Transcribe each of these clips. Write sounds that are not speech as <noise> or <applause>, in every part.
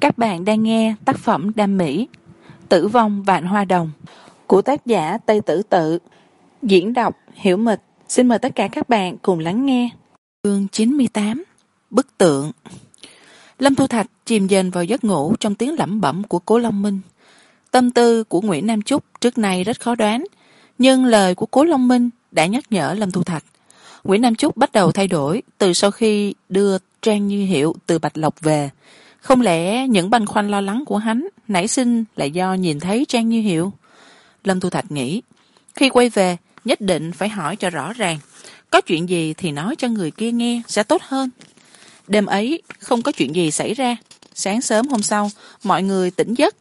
các bạn đang nghe tác phẩm đam mỹ, tử vong vạn hoa đồng, của tác giả tây tử tự. Diễn đọc hiểu mịch. Xin mời tất cả các bạn cùng lắng nghe. Chương chín mươi tám, bức tượng. Lâm thu thạch chìm dần vào giấc ngủ trong tiếng lẩm bẩm của cố long minh. Tâm tư của nguyễn nam trúc trước nay rất khó đoán, nhưng lời của cố long minh đã nhắc nhở lâm thu thạch. Nguyễn nam trúc bắt đầu thay đổi từ sau khi đưa trang như hiệu từ bạch lộc về không lẽ những băn khoăn lo lắng của hắn nảy sinh là do nhìn thấy trang như hiệu? Lâm thu thạch nghĩ, khi quay về, nhất định phải hỏi cho rõ ràng, có chuyện gì thì nói cho người kia nghe sẽ tốt hơn. Đêm ấy, không có chuyện gì xảy ra. Sáng sớm hôm sau, mọi người tỉnh giấc.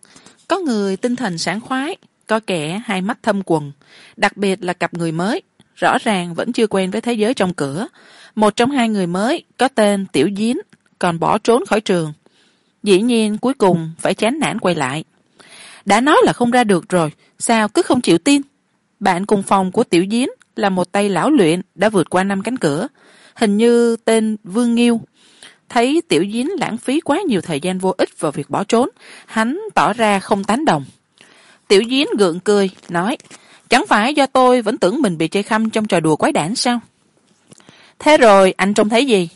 Có người tinh thần sáng khoái, có kẻ hai mắt thâm quần đặc biệt là cặp người mới, rõ ràng vẫn chưa quen với thế giới trong cửa. Một trong hai người mới có tên tiểu diến, còn bỏ trốn khỏi trường dĩ nhiên cuối cùng phải chán nản quay lại. Đã nói là không ra được rồi, sao cứ không chịu tin? Bạn cùng phòng của tiểu diến là một tay lão luyện đã vượt qua năm cánh cửa, hình như tên vương nghiêu. Thấy tiểu diến lãng phí quá nhiều thời gian vô ích vào việc bỏ trốn, hắn tỏ ra không tán đồng. Tiểu diến gượng cười, nói, chẳng phải do tôi vẫn tưởng mình bị chơi khăm trong trò đùa quái đản sao? Thế rồi anh trông thấy gì?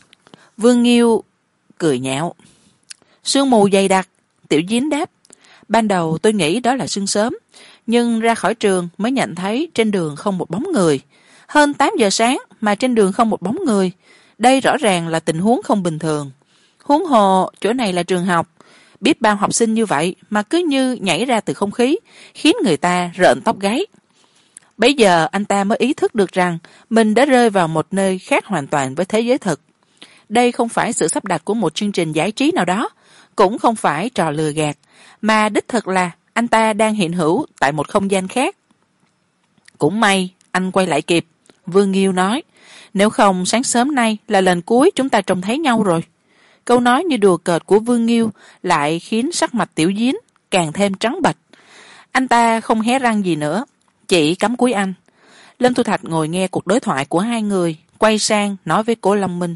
Vương nghiêu cười nhạo sương mù dày đặc, tiểu diến đáp. Ban đầu tôi nghĩ đó là sương sớm, nhưng ra khỏi trường mới nhận thấy trên đường không một bóng người. Hơn tám giờ sáng mà trên đường không một bóng người, đây rõ ràng là tình huống không bình thường. Huống hồ chỗ này là trường học, biết bao học sinh như vậy mà cứ như nhảy ra từ không khí, khiến người ta rợn tóc gáy. Bấy giờ anh ta mới ý thức được rằng mình đã rơi vào một nơi khác hoàn toàn với thế giới thực. Đây không phải sự sắp đặt của một chương trình giải trí nào đó cũng không phải trò lừa gạt, mà đích thực là anh ta đang hiện hữu tại một không gian khác. Cũng may, anh quay lại kịp, vương nghiêu nói, nếu không, sáng sớm nay là lần cuối chúng ta trông thấy nhau rồi. Câu nói như đùa cợt của vương nghiêu lại khiến sắc mặt tiểu diến càng thêm trắng bệch. Anh ta không hé răng gì nữa, chỉ cắm cúi anh. Lâm thu thạch ngồi nghe cuộc đối thoại của hai người, quay sang nói với cố long minh,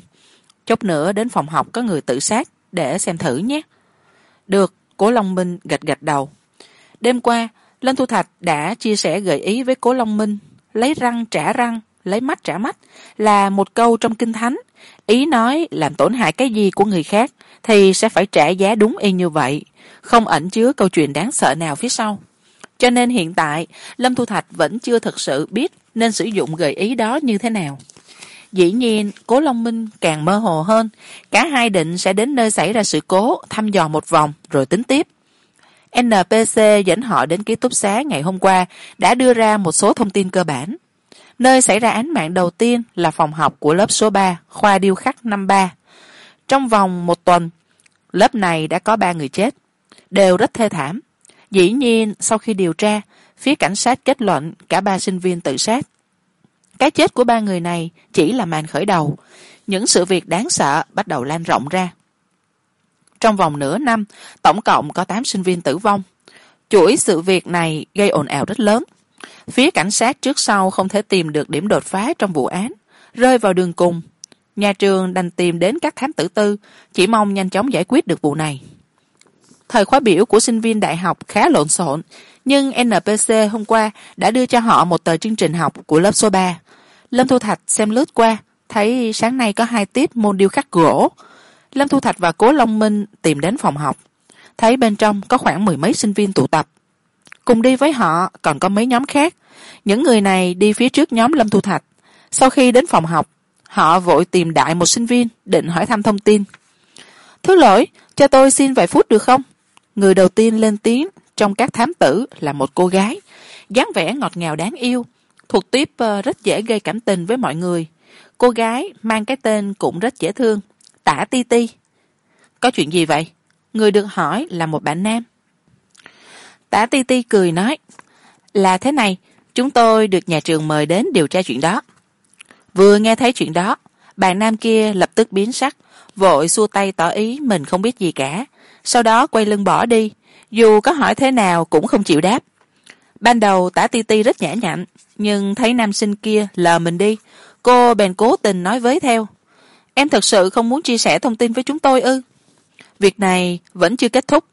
chốc nữa đến phòng học có người tự sát để xem thử nhé. Được, cố long minh gật gật đầu. Đêm qua lâm thu thạch đã chia sẻ gợi ý với cố long minh, lấy răng trả răng, lấy mắt trả mắt, là một câu trong kinh thánh. Ý nói làm tổn hại cái gì của người khác thì sẽ phải trả giá đúng y như vậy, không ẩn chứa câu chuyện đáng sợ nào phía sau. Cho nên hiện tại lâm thu thạch vẫn chưa thực sự biết nên sử dụng gợi ý đó như thế nào dĩ nhiên, cố long minh càng mơ hồ hơn. Cả hai định sẽ đến nơi xảy ra sự cố, thăm dò một vòng, rồi tính tiếp. Npc dẫn họ đến ký túc xá ngày hôm qua, đã đưa ra một số thông tin cơ bản. Nơi xảy ra án mạng đầu tiên là phòng học của lớp số ba, khoa điêu khắc năm ba. Trong vòng một tuần, lớp này đã có ba người chết, đều rất thê thảm. Dĩ nhiên, sau khi điều tra, phía cảnh sát kết luận cả ba sinh viên tự sát cái chết của ba người này chỉ là màn khởi đầu. Những sự việc đáng sợ bắt đầu lan rộng ra. Trong vòng nửa năm, tổng cộng có tám sinh viên tử vong. Chuỗi sự việc này gây ồn ào rất lớn. Phía cảnh sát trước sau không thể tìm được điểm đột phá trong vụ án, rơi vào đường cùng. Nhà trường đành tìm đến các thám tử tư, chỉ mong nhanh chóng giải quyết được vụ này thời khóa biểu của sinh viên đại học khá lộn xộn, nhưng npc hôm qua đã đưa cho họ một tờ chương trình học của lớp số ba. Lâm thu thạch xem lướt qua, thấy sáng nay có hai tiết môn điêu khắc gỗ. Lâm thu thạch và cố long minh tìm đến phòng học. Thấy bên trong có khoảng mười mấy sinh viên tụ tập. Cùng đi với họ còn có mấy nhóm khác. Những người này đi phía trước nhóm lâm thu thạch. Sau khi đến phòng học, họ vội tìm đại một sinh viên định hỏi thăm thông tin. Thứ lỗi, cho tôi xin vài phút được không? Người đầu tiên lên tiếng trong các thám tử là một cô gái. Dáng vẻ ngọt ngào đáng yêu, thuộc tiếp ờ, rất dễ gây cảm tình với mọi người. Cô gái mang cái tên cũng rất dễ thương, tả ti ti. Có chuyện gì vậy? Người được hỏi là một bạn nam. Tả ti ti cười nói, là thế này, chúng tôi được nhà trường mời đến điều tra chuyện đó. Vừa nghe thấy chuyện đó, bạn nam kia lập tức biến sắc, vội xua tay tỏ ý mình không biết gì cả sau đó quay lưng bỏ đi. Dù có hỏi thế nào cũng không chịu đáp. Ban đầu tả ti ti rất nhã nhặn, nhưng thấy nam sinh kia lờ mình đi. Cô bèn cố tình nói với theo. Em thật sự không muốn chia sẻ thông tin với chúng tôi ư? Việc này vẫn chưa kết thúc.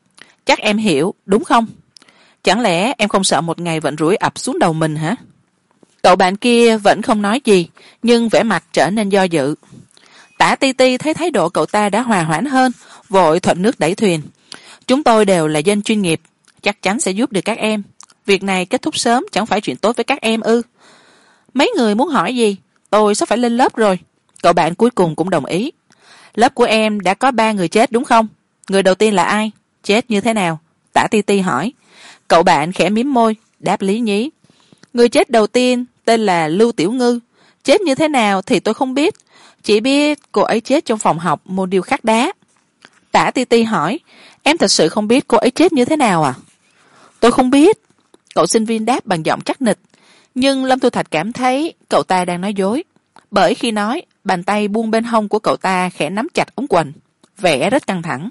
Chắc em hiểu, đúng không? Chẳng lẽ em không sợ một ngày vận rủi ập xuống đầu mình hả? Cậu bạn kia vẫn không nói gì, nhưng vẻ mặt trở nên do dự. Tả ti ti thấy thái độ cậu ta đã hòa hoãn hơn vội thuận nước đẩy thuyền. Chúng tôi đều là dân chuyên nghiệp, chắc chắn sẽ giúp được các em. Việc này kết thúc sớm, chẳng phải chuyện tốt với các em ư. Mấy người muốn hỏi gì? Tôi sắp phải lên lớp rồi. Cậu bạn cuối cùng cũng đồng ý. Lớp của em đã có ba người chết đúng không? Người đầu tiên là ai? Chết như thế nào? Tả ti ti hỏi. Cậu bạn khẽ mím môi, đáp lý nhí. Người chết đầu tiên tên là lưu tiểu ngư. Chết như thế nào thì tôi không biết. Chỉ biết cô ấy chết trong phòng học môn điêu khắc đá tả ti ti hỏi, em thật sự không biết cô ấy chết như thế nào à? Tôi không biết. Cậu sinh viên đáp bằng giọng chắc nịch. Nhưng lâm thu thạch cảm thấy cậu ta đang nói dối, bởi khi nói, bàn tay buông bên hông của cậu ta khẽ nắm chặt ống quần, vẻ rất căng thẳng.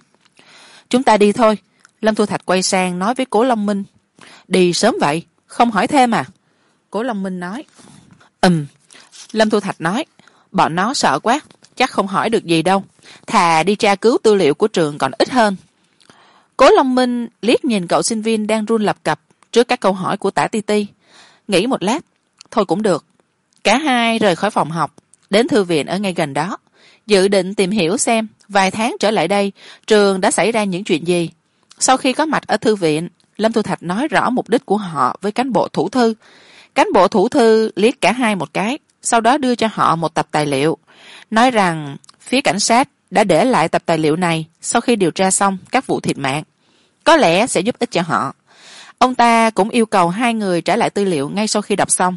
Chúng ta đi thôi. Lâm thu thạch quay sang nói với cố long minh. Đi sớm vậy, không hỏi thêm à? Cố long minh nói. Ừm. Lâm thu thạch nói. Bọn nó sợ quá, chắc không hỏi được gì đâu thà đi tra cứu tư liệu của trường còn ít hơn. Cố long minh liếc nhìn cậu sinh viên đang run lập cập trước các câu hỏi của tả ti ti. Nghĩ một lát, thôi cũng được. Cả hai rời khỏi phòng học, đến thư viện ở ngay gần đó. Dự định tìm hiểu xem vài tháng trở lại đây, trường đã xảy ra những chuyện gì. Sau khi có mặt ở thư viện, lâm thu thạch nói rõ mục đích của họ với cán bộ thủ thư. Cán bộ thủ thư liếc cả hai một cái, sau đó đưa cho họ một tập tài liệu, nói rằng phía cảnh sát đã để lại tập tài liệu này sau khi điều tra xong các vụ thiệt mạng. Có lẽ sẽ giúp ích cho họ. Ông ta cũng yêu cầu hai người trả lại tư liệu ngay sau khi đọc xong.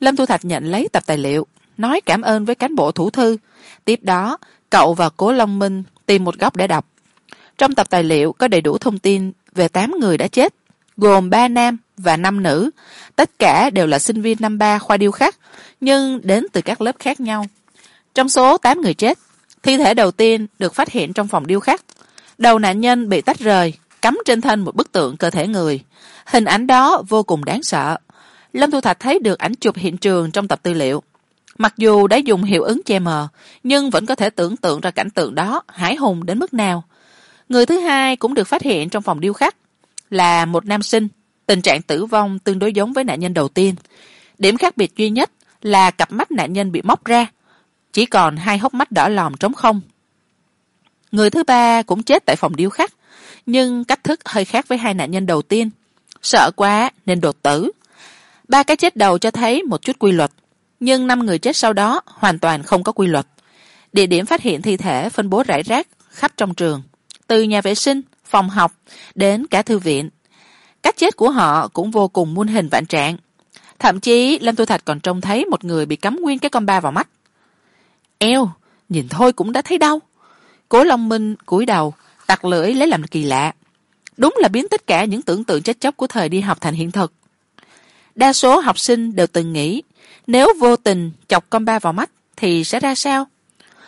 Lâm thu thạch nhận lấy tập tài liệu, nói cảm ơn với cán bộ thủ thư. Tiếp đó, cậu và cố long minh tìm một góc để đọc. Trong tập tài liệu có đầy đủ thông tin về tám người đã chết, gồm ba nam và năm nữ. Tất cả đều là sinh viên năm ba khoa điêu khắc, nhưng đến từ các lớp khác nhau. Trong số tám người chết thi thể đầu tiên được phát hiện trong phòng điêu khắc. Đầu nạn nhân bị tách rời, cắm trên thân một bức tượng cơ thể người. Hình ảnh đó vô cùng đáng sợ. Lâm thu thạch thấy được ảnh chụp hiện trường trong tập tư liệu. Mặc dù đã dùng hiệu ứng che mờ, nhưng vẫn có thể tưởng tượng ra cảnh tượng đó hãi hùng đến mức nào. Người thứ hai cũng được phát hiện trong phòng điêu khắc, là một nam sinh. Tình trạng tử vong tương đối giống với nạn nhân đầu tiên. Điểm khác biệt duy nhất là cặp mắt nạn nhân bị móc ra chỉ còn hai hốc mắt đỏ lòm trống không. Người thứ ba cũng chết tại phòng điêu khắc, nhưng cách thức hơi khác với hai nạn nhân đầu tiên. Sợ quá nên đột tử. Ba cái chết đầu cho thấy một chút quy luật, nhưng năm người chết sau đó hoàn toàn không có quy luật. Địa điểm phát hiện thi thể phân bố rải rác khắp trong trường, từ nhà vệ sinh, phòng học đến cả thư viện. Cách chết của họ cũng vô cùng muôn hình vạn trạng. Thậm chí lâm tu thạch còn trông thấy một người bị cắm nguyên cái con ba vào mắt eo, nhìn thôi cũng đã thấy đau. Cố long minh cúi đầu, tặc lưỡi lấy làm kỳ lạ. Đúng là biến tất cả những tưởng tượng chết chóc của thời đi học thành hiện thực. Đa số học sinh đều từng nghĩ, nếu vô tình chọc con ba vào mắt thì sẽ ra sao?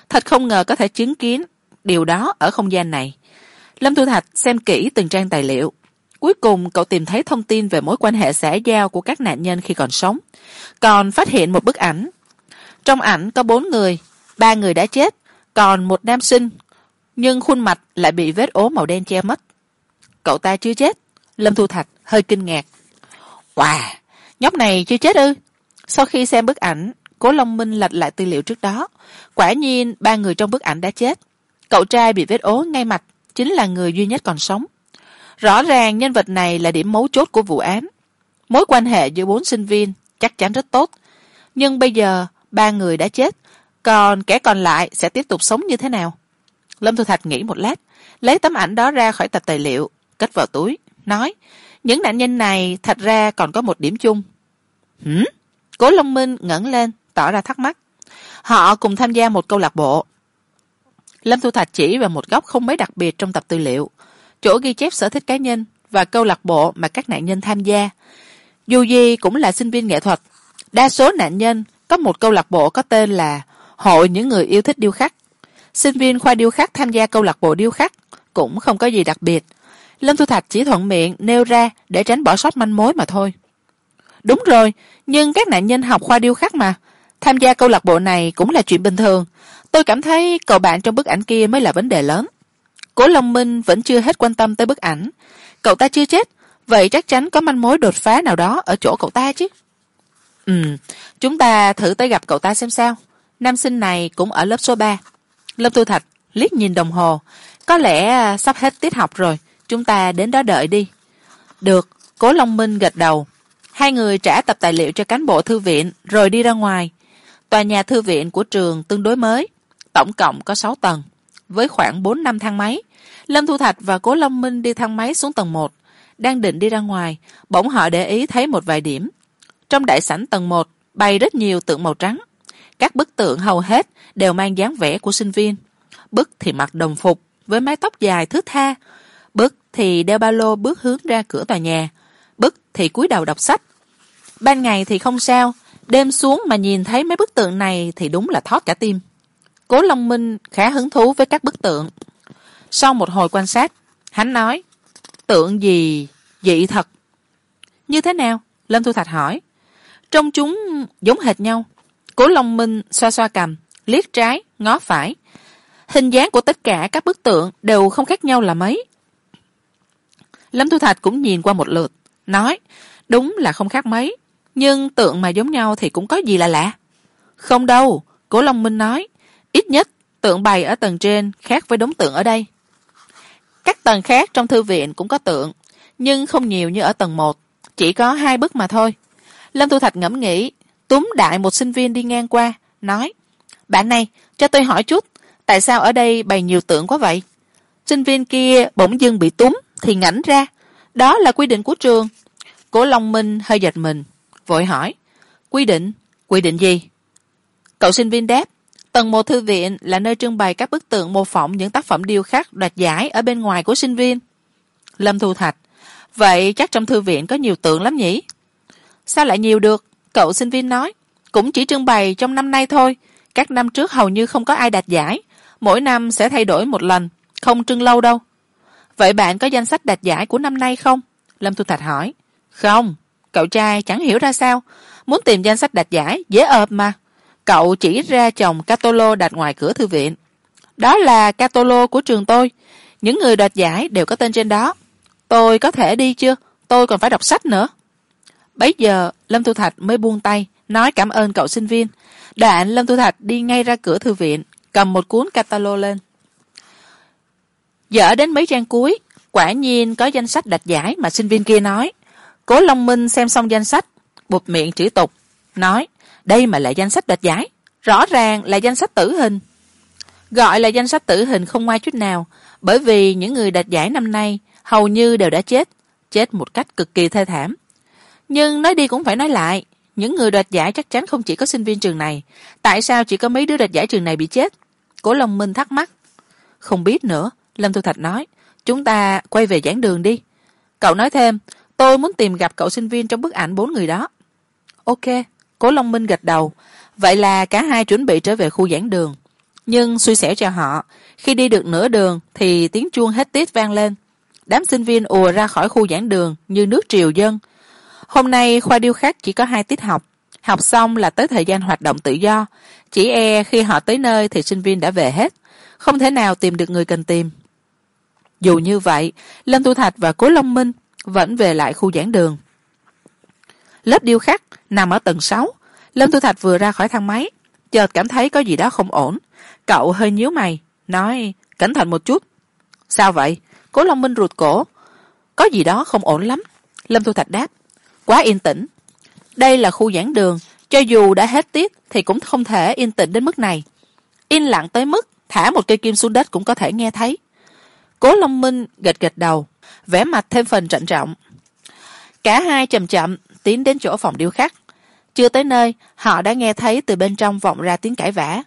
Thật không ngờ có thể chứng kiến điều đó ở không gian này. Lâm thu thạch xem kỹ từng trang tài liệu. Cuối cùng cậu tìm thấy thông tin về mối quan hệ xã giao của các nạn nhân khi còn sống. Còn phát hiện một bức ảnh. Trong ảnh có bốn người ba người đã chết, còn một nam sinh, nhưng khuôn mặt lại bị vết ố màu đen che mất. Cậu ta chưa chết, lâm thu thạch hơi kinh ngạc. Wow nhóc này chưa chết ư? Sau khi xem bức ảnh, cố long minh lật lại tư liệu trước đó, quả nhiên ba người trong bức ảnh đã chết. Cậu trai bị vết ố ngay mặt chính là người duy nhất còn sống. Rõ ràng nhân vật này là điểm mấu chốt của vụ án. Mối quan hệ giữa bốn sinh viên chắc chắn rất tốt. Nhưng bây giờ ba người đã chết còn kẻ còn lại sẽ tiếp tục sống như thế nào? Lâm thu thạch nghĩ một lát, lấy tấm ảnh đó ra khỏi tập tài liệu, cất vào túi, nói, những nạn nhân này thật ra còn có một điểm chung. Hử? Cố long minh ngẩng lên, tỏ ra thắc mắc. Họ cùng tham gia một câu lạc bộ. Lâm thu thạch chỉ vào một góc không mấy đặc biệt trong tập tư liệu, chỗ ghi chép sở thích cá nhân và câu lạc bộ mà các nạn nhân tham gia. Dù gì cũng là sinh viên nghệ thuật, đa số nạn nhân có một câu lạc bộ có tên là hội những người yêu thích điêu khắc. Sinh viên khoa điêu khắc tham gia câu lạc bộ điêu khắc cũng không có gì đặc biệt. Lâm thu thạch chỉ thuận miệng, nêu ra để tránh bỏ sót manh mối mà thôi. Đúng rồi, nhưng các nạn nhân học khoa điêu khắc mà. Tham gia câu lạc bộ này cũng là chuyện bình thường. Tôi cảm thấy cậu bạn trong bức ảnh kia mới là vấn đề lớn. Cố long minh vẫn chưa hết quan tâm tới bức ảnh. Cậu ta chưa chết, vậy chắc chắn có manh mối đột phá nào đó ở chỗ cậu ta chứ. Ừ chúng ta thử tới gặp cậu ta xem sao nam sinh này cũng ở lớp số ba. Lâm tu thạch, liếc nhìn đồng hồ. Có lẽ à, sắp hết tiết học rồi. Chúng ta đến đó đợi đi. Được, cố long minh gật đầu. Hai người trả tập tài liệu cho cán bộ thư viện, rồi đi ra ngoài. Tòa nhà thư viện của trường tương đối mới. Tổng cộng có sáu tầng, với khoảng bốn năm thang máy. Lâm thu thạch và cố long minh đi thang máy xuống tầng một. Đang định đi ra ngoài, bỗng họ để ý thấy một vài điểm. Trong đại sảnh tầng một, bày rất nhiều tượng màu trắng các bức tượng hầu hết đều mang dáng vẻ của sinh viên. Bức thì mặc đồng phục với mái tóc dài thướt tha. Bức thì đeo ba lô bước hướng ra cửa tòa nhà. Bức thì cúi đầu đọc sách. Ban ngày thì không sao, đêm xuống mà nhìn thấy mấy bức tượng này thì đúng là thót cả tim. Cố long minh khá hứng thú với các bức tượng. Sau một hồi quan sát, hắn nói, tượng gì? Dị thật. Như thế nào? Lâm thu thạch hỏi. Trông chúng giống hệt nhau cố long minh xoa xoa cằm, liếc trái, ngó phải. Hình dáng của tất cả các bức tượng đều không khác nhau là mấy. Lâm thu thạch cũng nhìn qua một lượt, nói, đúng là không khác mấy, nhưng tượng mà giống nhau thì cũng có gì là lạ. Không đâu, cố long minh nói, ít nhất tượng bày ở tầng trên khác với đống tượng ở đây. Các tầng khác trong thư viện cũng có tượng, nhưng không nhiều như ở tầng một, chỉ có hai bức mà thôi. Lâm thu thạch ngẫm nghĩ túm đại một sinh viên đi ngang qua, nói, bạn này, cho tôi hỏi chút, tại sao ở đây bày nhiều tượng quá vậy? Sinh viên kia bỗng dưng bị túm thì ngảnh ra. Đó là quy định của trường. Cố long minh hơi giật mình, vội hỏi, quy định? Quy định gì? Cậu sinh viên đáp, tầng một thư viện là nơi trưng bày các bức tượng mô phỏng những tác phẩm điêu khắc đoạt giải ở bên ngoài của sinh viên. Lâm thu thạch, vậy chắc trong thư viện có nhiều tượng lắm nhỉ? Sao lại nhiều được? Cậu sinh viên nói, cũng chỉ trưng bày trong năm nay thôi. Các năm trước hầu như không có ai đạt giải. Mỗi năm sẽ thay đổi một lần, không trưng lâu đâu. Vậy bạn có danh sách đạt giải của năm nay không? Lâm thu thạch hỏi. Không, cậu trai chẳng hiểu ra sao. Muốn tìm danh sách đạt giải, dễ ợp mà. Cậu chỉ ra chồng catolo đặt ngoài cửa thư viện. Đó là catolo của trường tôi. Những người đoạt giải đều có tên trên đó. Tôi có thể đi chưa? Tôi còn phải đọc sách nữa bấy giờ, lâm thu thạch mới buông tay, nói cảm ơn cậu sinh viên. Đoạn lâm thu thạch đi ngay ra cửa thư viện, cầm một cuốn catalog lên. Dở đến mấy trang cuối, quả nhiên có danh sách đặt giải mà sinh viên kia nói. Cố long minh xem xong danh sách bụt miệng chửi tục, nói, đây mà là danh sách đoạt giải, rõ ràng là danh sách tử hình. Gọi là danh sách tử hình không ngoa chút nào, bởi vì những người đạt giải năm nay hầu như đều đã chết chết một cách cực kỳ thê thảm nhưng nói đi cũng phải nói lại, những người đoạt giải chắc chắn không chỉ có sinh viên trường này. Tại sao chỉ có mấy đứa đoạt giải trường này bị chết? Cổ long minh thắc mắc. Không biết nữa, lâm thu thạch nói. Chúng ta quay về giảng đường đi. Cậu nói thêm, tôi muốn tìm gặp cậu sinh viên trong bức ảnh bốn người đó. Ok cố long minh gật đầu. Vậy là cả hai chuẩn bị trở về khu giảng đường. Nhưng xui xẻo cho họ, khi đi được nửa đường thì tiếng chuông hết tiết vang lên. Đám sinh viên ùa ra khỏi khu giảng đường như nước triều dân hôm nay khoa điêu khắc chỉ có hai tiết học. Học xong là tới thời gian hoạt động tự do. Chỉ e khi họ tới nơi thì sinh viên đã về hết. Không thể nào tìm được người cần tìm. Dù như vậy, lâm tu thạch và cố long minh vẫn về lại khu giảng đường. Lớp điêu khắc nằm ở tầng sáu. Lâm tu thạch vừa ra khỏi thang máy, chợt cảm thấy có gì đó không ổn. Cậu hơi nhíu mày, nói, cẩn thận một chút. Sao vậy? Cố long minh rụt cổ. Có gì đó không ổn lắm. Lâm tu thạch đáp quá yên tĩnh. Đây là khu giảng đường, cho dù đã hết tiết thì cũng không thể yên tĩnh đến mức này. Yên lặng tới mức thả một cây kim xuống đất cũng có thể nghe thấy. Cố long minh gật gật đầu, vẻ mặt thêm phần trịnh trọng. Cả hai chậm chậm tiến đến chỗ phòng điêu khắc. Chưa tới nơi, họ đã nghe thấy từ bên trong vọng ra tiếng cãi vã.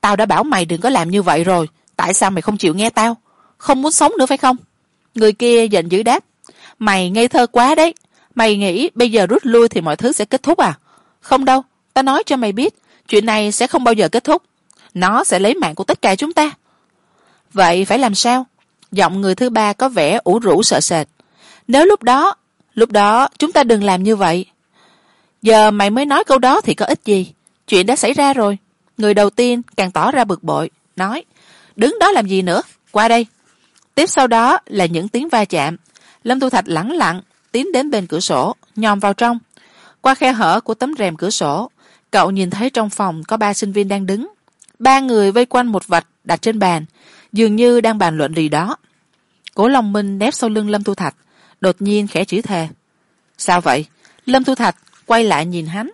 Tao đã bảo mày đừng có làm như vậy rồi, tại sao mày không chịu nghe tao? Không muốn sống nữa phải không? Người kia giận dữ đáp. Mày ngây thơ quá đấy mày nghĩ bây giờ rút lui thì mọi thứ sẽ kết thúc à? Không đâu, ta nói cho mày biết, chuyện này sẽ không bao giờ kết thúc. Nó sẽ lấy mạng của tất cả chúng ta. Vậy phải làm sao? Giọng người thứ ba có vẻ ủ rũ sợ sệt. Nếu lúc đó lúc đó chúng ta đừng làm như vậy. Giờ mày mới nói câu đó thì có ích gì? Chuyện đã xảy ra rồi. Người đầu tiên càng tỏ ra bực bội, nói, đứng đó làm gì nữa? Qua đây. Tiếp sau đó là những tiếng va chạm. Lâm tu thạch lẳng lặng tiến đến bên cửa sổ, nhòm vào trong. Qua khe hở của tấm rèm cửa sổ, cậu nhìn thấy trong phòng có ba sinh viên đang đứng. Ba người vây quanh một vật đặt trên bàn, dường như đang bàn luận gì đó. Cố long minh nép sau lưng lâm thu thạch, đột nhiên khẽ chỉ thề. Sao vậy? Lâm thu thạch quay lại nhìn hắn.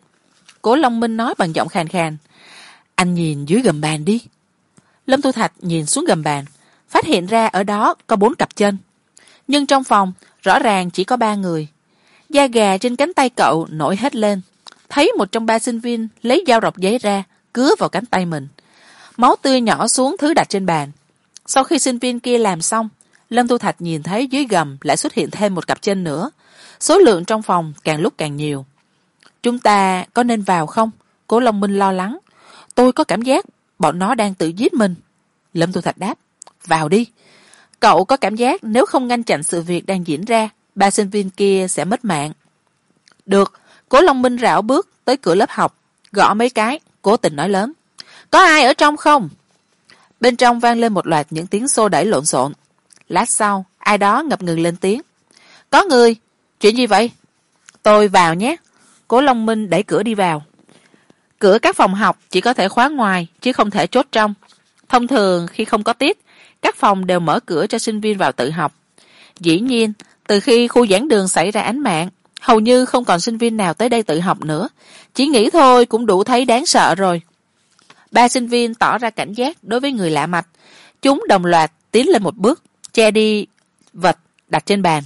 Cố long minh nói bằng giọng khàn khàn. Anh nhìn dưới gầm bàn đi. Lâm thu thạch nhìn xuống gầm bàn, phát hiện ra ở đó có bốn cặp chân. Nhưng trong phòng rõ ràng chỉ có ba người. Da gà trên cánh tay cậu nổi hết lên. Thấy một trong ba sinh viên lấy dao rọc giấy ra, cứa vào cánh tay mình. Máu tươi nhỏ xuống thứ đặt trên bàn. Sau khi sinh viên kia làm xong, lâm thu thạch nhìn thấy dưới gầm lại xuất hiện thêm một cặp chân nữa. Số lượng trong phòng càng lúc càng nhiều. Chúng ta có nên vào không? Cố long minh lo lắng. Tôi có cảm giác bọn nó đang tự giết mình. Lâm thu thạch đáp, vào đi cậu có cảm giác nếu không ngăn chặn sự việc đang diễn ra, ba sinh viên kia sẽ mất mạng. Được, cố long minh rảo bước tới cửa lớp học, gõ mấy cái, cố tình nói lớn. Có ai ở trong không? Bên trong vang lên một loạt những tiếng xô đẩy lộn xộn. Lát sau, ai đó ngập ngừng lên tiếng. Có người! Chuyện gì vậy? Tôi vào nhé. Cố long minh đẩy cửa đi vào. Cửa các phòng học chỉ có thể khóa ngoài, chứ không thể chốt trong. Thông thường khi không có tiết các phòng đều mở cửa cho sinh viên vào tự học. Dĩ nhiên, từ khi khu giảng đường xảy ra án mạng, hầu như không còn sinh viên nào tới đây tự học nữa. Chỉ nghĩ thôi cũng đủ thấy đáng sợ rồi. Ba sinh viên tỏ ra cảnh giác đối với người lạ mặt. Chúng đồng loạt tiến lên một bước, che đi vật đặt trên bàn.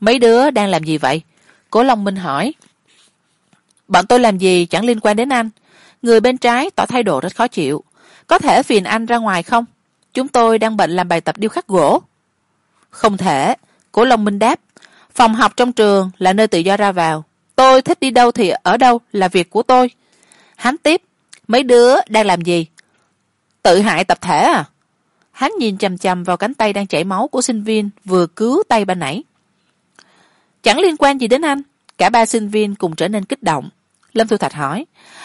Mấy đứa đang làm gì vậy? Cố long minh hỏi. Bọn tôi làm gì chẳng liên quan đến anh? Người bên trái tỏ thái độ rất khó chịu. Có thể phiền anh ra ngoài không? Chúng tôi đang bận làm bài tập điêu khắc gỗ. Không thể, cổ long minh đáp. Phòng học trong trường là nơi tự do ra vào. Tôi thích đi đâu thì ở đâu là việc của tôi. Hắn tiếp, mấy đứa đang làm gì? Tự hại tập thể à? Hắn nhìn chằm chằm vào cánh tay đang chảy máu của sinh viên vừa cứu tay ban nãy. Chẳng liên quan gì đến anh. Cả ba sinh viên cùng trở nên kích động. Lâm thu thạch hỏi,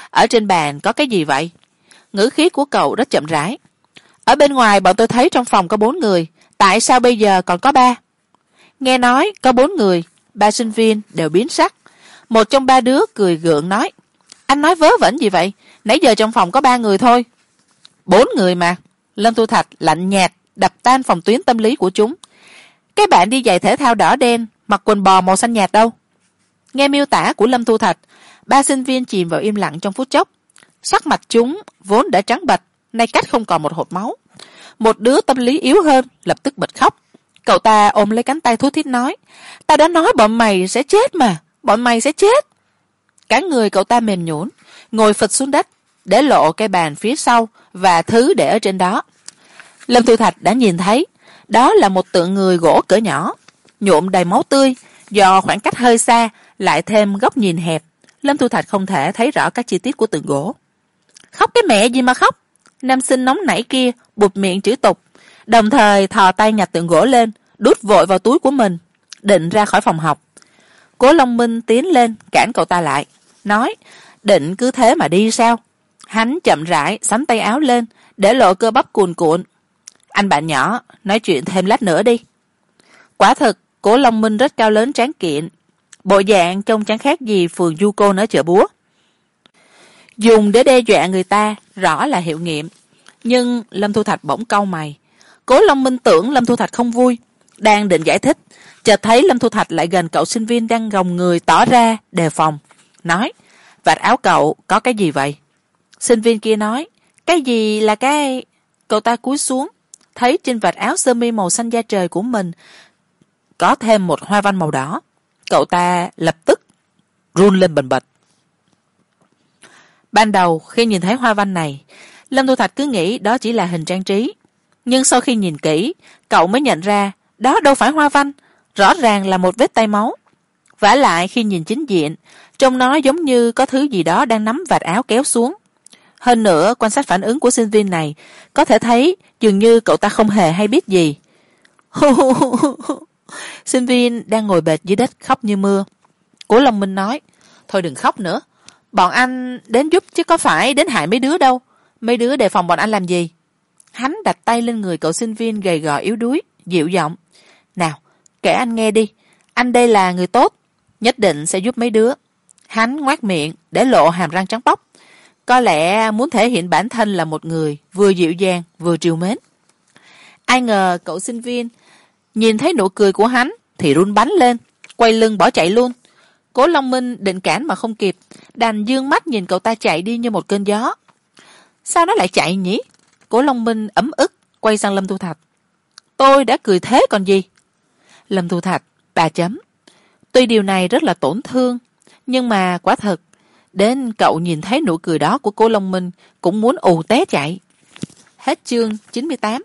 ở trên bàn có cái gì vậy? Ngữ khí của cậu rất chậm rãi ở bên ngoài bọn tôi thấy trong phòng có bốn người. Tại sao bây giờ còn có ba? Nghe nói có bốn người. Ba sinh viên đều biến sắc. Một trong ba đứa cười gượng nói, anh nói vớ vẩn gì vậy? Nãy giờ trong phòng có ba người thôi. Bốn người mà. Lâm thu thạch lạnh nhạt đập tan phòng tuyến tâm lý của chúng. Cái bạn đi giày thể thao đỏ đen, mặc quần bò màu xanh nhạt đâu? Nghe miêu tả của lâm thu thạch, ba sinh viên chìm vào im lặng trong phút chốc. Sắc mặt chúng vốn đã trắng bệch nay cách không còn một hột máu. Một đứa tâm lý yếu hơn, lập tức bật khóc. Cậu ta ôm lấy cánh tay thú thít nói, ta đã nói bọn mày sẽ chết mà, bọn mày sẽ chết. Cả người cậu ta mềm nhũn, ngồi phịch xuống đất, để lộ cái bàn phía sau và thứ để ở trên đó. Lâm thu thạch đã nhìn thấy, đó là một tượng người gỗ cỡ nhỏ, nhuộm đầy máu tươi, do khoảng cách hơi xa, lại thêm góc nhìn hẹp. Lâm thu thạch không thể thấy rõ các chi tiết của tượng gỗ. Khóc cái mẹ gì mà khóc? Nam sinh nóng nảy kia bụt miệng chữ tục, đồng thời thò tay nhặt tượng gỗ lên, đút vội vào túi của mình, định ra khỏi phòng học. Cố long minh tiến lên cản cậu ta lại, nói, định cứ thế mà đi sao? Hắn chậm rãi sắm tay áo lên, để lộ cơ bắp cuồn cuộn. Anh bạn nhỏ, nói chuyện thêm lát nữa đi. Quả thực, cố long minh rất cao lớn tráng kiện, bộ dạng trông chẳng khác gì phường du cô ở chợ búa dùng để đe dọa người ta, rõ là hiệu nghiệm. Nhưng lâm thu thạch bỗng cau mày. Cố long minh tưởng lâm thu thạch không vui, đang định giải thích, chợt thấy lâm thu thạch lại gần cậu sinh viên đang gồng người tỏ ra đề phòng. Nói, vạt áo cậu có cái gì vậy? Sinh viên kia nói, cái gì là cái cậu ta cúi xuống, thấy trên vạt áo sơ mi màu xanh da trời của mình có thêm một hoa văn màu đỏ. Cậu ta lập tức run lên bần bật ban đầu, khi nhìn thấy hoa văn này, lâm thu thạch cứ nghĩ đó chỉ là hình trang trí. Nhưng sau khi nhìn kỹ, cậu mới nhận ra đó đâu phải hoa văn, rõ ràng là một vết tay máu. Vả lại khi nhìn chính diện, trông nó giống như có thứ gì đó đang nắm vạt áo kéo xuống. Hơn nữa, quan sát phản ứng của sinh viên này, có thể thấy dường như cậu ta không hề hay biết gì. <laughs> Sinh viên đang ngồi bệt dưới đất khóc như mưa. Cố long minh nói, thôi đừng khóc nữa bọn anh đến giúp chứ có phải đến hại mấy đứa đâu. Mấy đứa đề phòng bọn anh làm gì? Hắn đặt tay lên người cậu sinh viên gầy gò yếu đuối, dịu giọng. Nào, kể anh nghe đi. Anh đây là người tốt, nhất định sẽ giúp mấy đứa. Hắn ngoác miệng để lộ hàm răng trắng bóc. Có lẽ muốn thể hiện bản thân là một người vừa dịu dàng, vừa triều mến. Ai ngờ cậu sinh viên nhìn thấy nụ cười của hắn thì run bánh lên, quay lưng bỏ chạy luôn. Cố long minh định cản mà không kịp đành d ư ơ n g mắt nhìn cậu ta chạy đi như một cơn gió. Sao nó lại chạy nhỉ? Cố long minh ấm ức, quay sang lâm thu thạch. Tôi đã cười thế còn gì? Lâm thu thạch, bà chấm. Tuy điều này rất là tổn thương, nhưng mà quả thật, đến cậu nhìn thấy nụ cười đó của cô long minh cũng muốn ù té chạy. Hết chương chín mươi tám.